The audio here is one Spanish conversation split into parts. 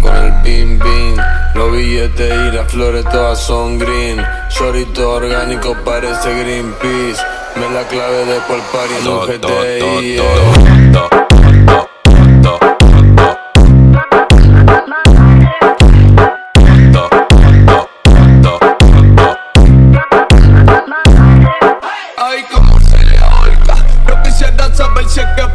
Con el bim bim. Los billetes y las flores todas son green. Shorito orgánico parece Greenpeace. Me la clave de por party en un GTI. yeah. Ay, cómo se le ahorca. Yo quisiera saber si es que porca.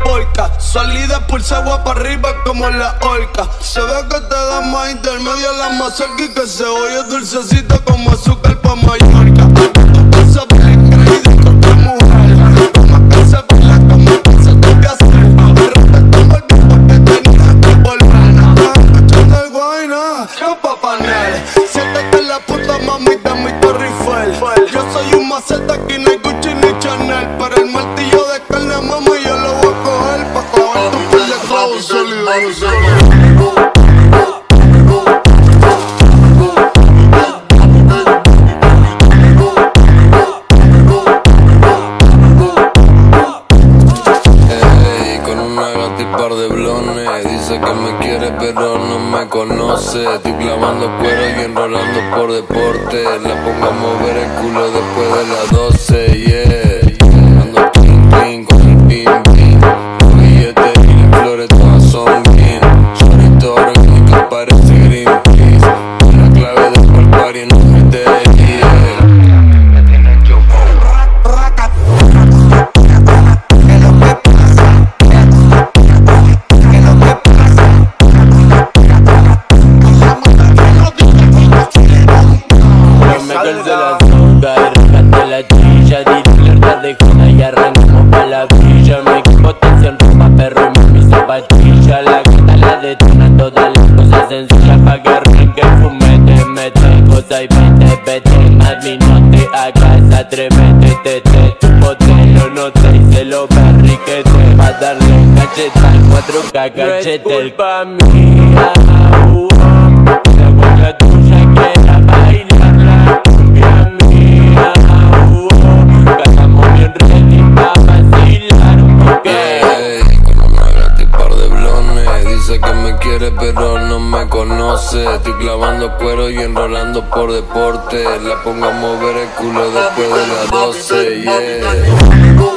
Salida pulsa agua para arriba como la orca. Se ve que te da más intermedio la más cerca y que se oye dulcecito como azúcar pa' Mallorca. Y par de blones. Dice que me quiere, pero no me conoce. Estoy clavando cuero y enrolando por deporte. La pongo a mover el culo después de las 12, Joda y arrancamos pa' la villa Me equipo tensión, ropa, perro mi zapatilla La gata la detona, todas las cosas sencillas Pa' que arranque fumete, mete Cosa y vete, vete Mami, no te hagas atrévete Tete, tu potelo no te hice lo berriquete Pa' darle cacheta al 4K cachete El culpa mía, uh, Dice que me quiere, pero no me conoce. Estoy clavando cuero y enrolando por deporte. La pongo a mover el culo después de las 12, yeah.